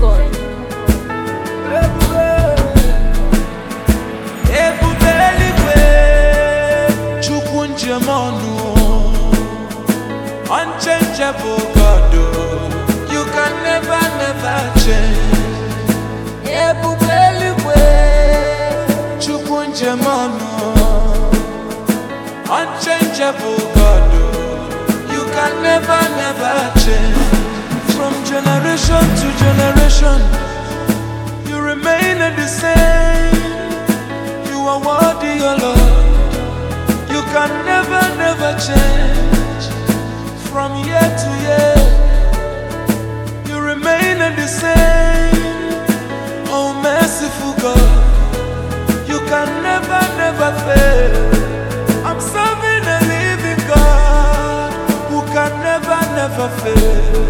God. chukwu njem ọnụ unchangeable God. You can never never change. Njem unchangeable generation you remain the same you are worthy, O Lord. You can never, never change. From year to year, you remain the same. Oh, merciful God, you can never, never fail. I'm serving a living God who can never, never fail.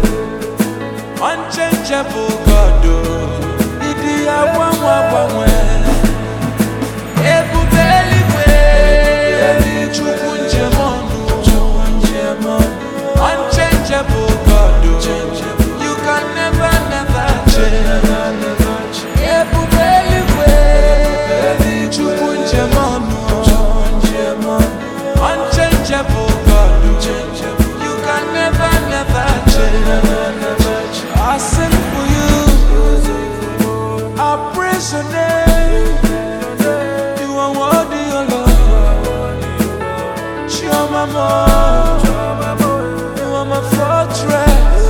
Unchangeable Unchangeable God. You can never never change I sing for you I praise your name you are worthy, O Lord. You're my mom. You are my fortress.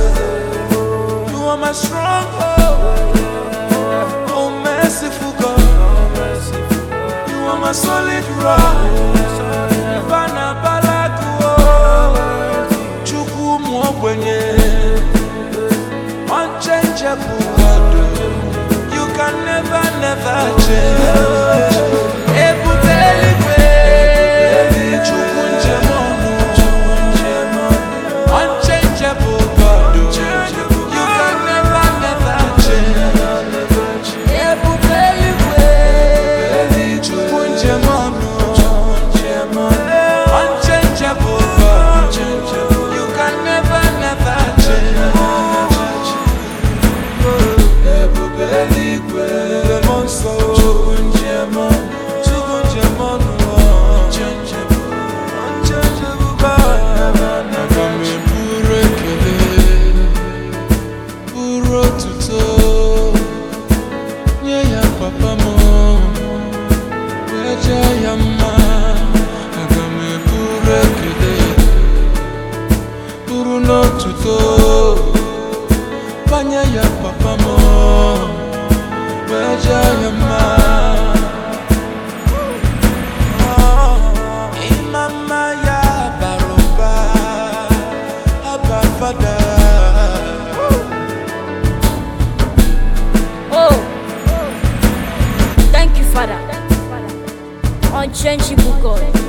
You are my stronghold. Oh, merciful God. You are my solid rock. You can never, never change. Thank you, God.